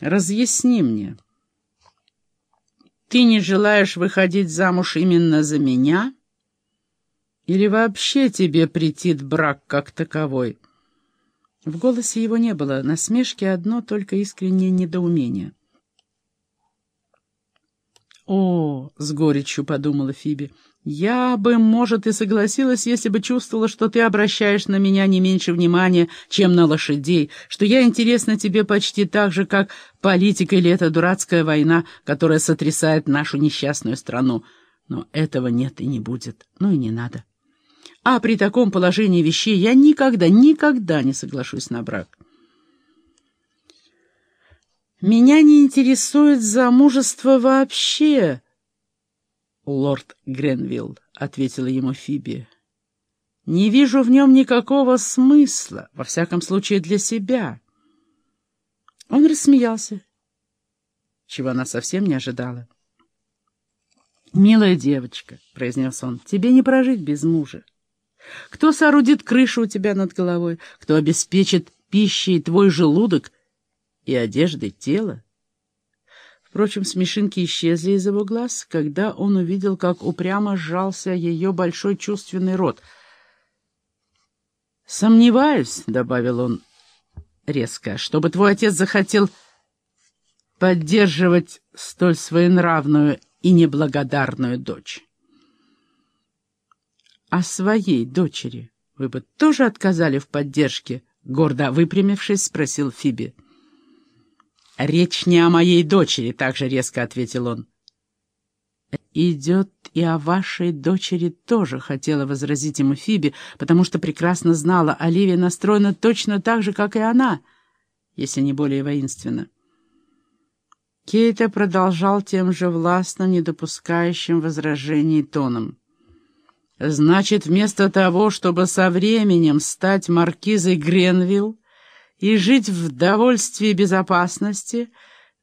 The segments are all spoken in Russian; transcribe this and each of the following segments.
Разъясни мне. Ты не желаешь выходить замуж именно за меня? Или вообще тебе претит брак как таковой?» В голосе его не было насмешки, одно только искреннее недоумение. «О!» — с горечью подумала Фиби. «Я бы, может, и согласилась, если бы чувствовала, что ты обращаешь на меня не меньше внимания, чем на лошадей, что я интересна тебе почти так же, как политика или эта дурацкая война, которая сотрясает нашу несчастную страну. Но этого нет и не будет. Ну и не надо. А при таком положении вещей я никогда, никогда не соглашусь на брак». «Меня не интересует замужество вообще», лорд Гренвилл», — ответила ему Фиби. «Не вижу в нем никакого смысла, во всяком случае для себя». Он рассмеялся, чего она совсем не ожидала. «Милая девочка», — произнес он, — «тебе не прожить без мужа. Кто соорудит крышу у тебя над головой, кто обеспечит пищей твой желудок и одеждой тело? Впрочем, смешинки исчезли из его глаз, когда он увидел, как упрямо сжался ее большой чувственный рот. «Сомневаюсь», — добавил он резко, — «чтобы твой отец захотел поддерживать столь своенравную и неблагодарную дочь». «А своей дочери вы бы тоже отказали в поддержке?» — гордо выпрямившись, спросил Фиби. «Речь не о моей дочери», — также резко ответил он. «Идет и о вашей дочери тоже», — хотела возразить ему Фиби, потому что прекрасно знала, Оливия настроена точно так же, как и она, если не более воинственно. Кейта продолжал тем же властно, не допускающим возражений тоном. «Значит, вместо того, чтобы со временем стать маркизой Гренвилл, и жить в довольстве и безопасности,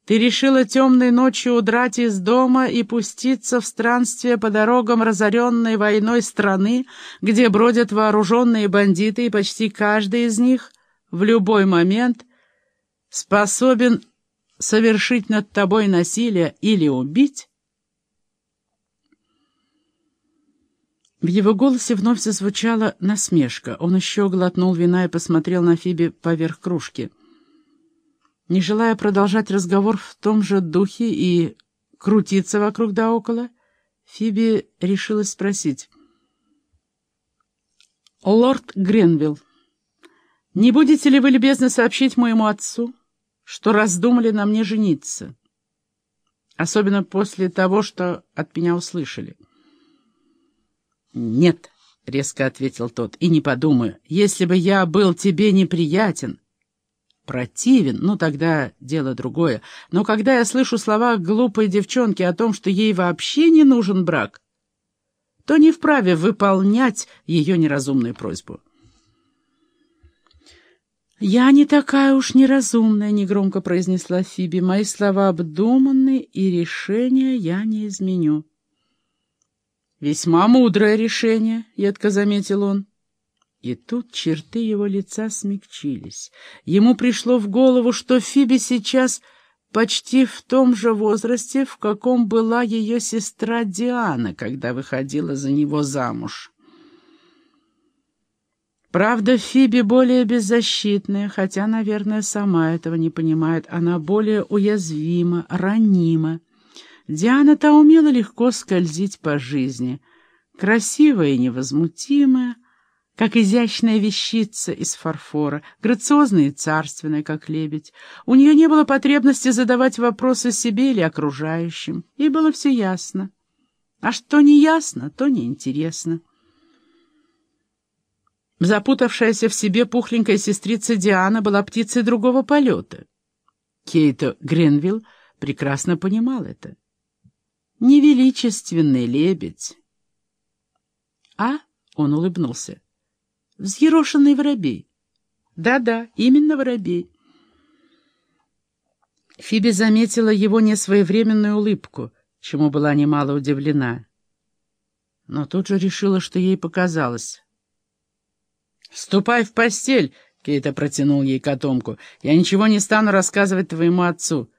ты решила темной ночью удрать из дома и пуститься в странствие по дорогам разоренной войной страны, где бродят вооруженные бандиты, и почти каждый из них в любой момент способен совершить над тобой насилие или убить? В его голосе вновь зазвучала насмешка. Он еще глотнул вина и посмотрел на Фиби поверх кружки. Не желая продолжать разговор в том же духе и крутиться вокруг да около, Фиби решилась спросить. «Лорд Гренвилл, не будете ли вы любезно сообщить моему отцу, что раздумали на мне жениться, особенно после того, что от меня услышали?» «Нет», — резко ответил тот, — «и не подумаю, если бы я был тебе неприятен, противен, ну тогда дело другое. Но когда я слышу слова глупой девчонки о том, что ей вообще не нужен брак, то не вправе выполнять ее неразумную просьбу». «Я не такая уж неразумная», — негромко произнесла Фиби. «Мои слова обдуманы, и решение я не изменю». «Весьма мудрое решение», — едко заметил он. И тут черты его лица смягчились. Ему пришло в голову, что Фиби сейчас почти в том же возрасте, в каком была ее сестра Диана, когда выходила за него замуж. Правда, Фиби более беззащитная, хотя, наверное, сама этого не понимает. Она более уязвима, ранима. Диана-то умела легко скользить по жизни, красивая и невозмутимая, как изящная вещица из фарфора, грациозная и царственная, как лебедь. У нее не было потребности задавать вопросы себе или окружающим, ей было все ясно. А что не ясно, то неинтересно. Запутавшаяся в себе пухленькая сестрица Диана была птицей другого полета. Кейто Гренвилл прекрасно понимал это невеличественный лебедь. А, он улыбнулся, взъерошенный воробей. Да-да, именно воробей. Фиби заметила его несвоевременную улыбку, чему была немало удивлена. Но тут же решила, что ей показалось. «Ступай в постель!» — Кейта протянул ей котомку. «Я ничего не стану рассказывать твоему отцу.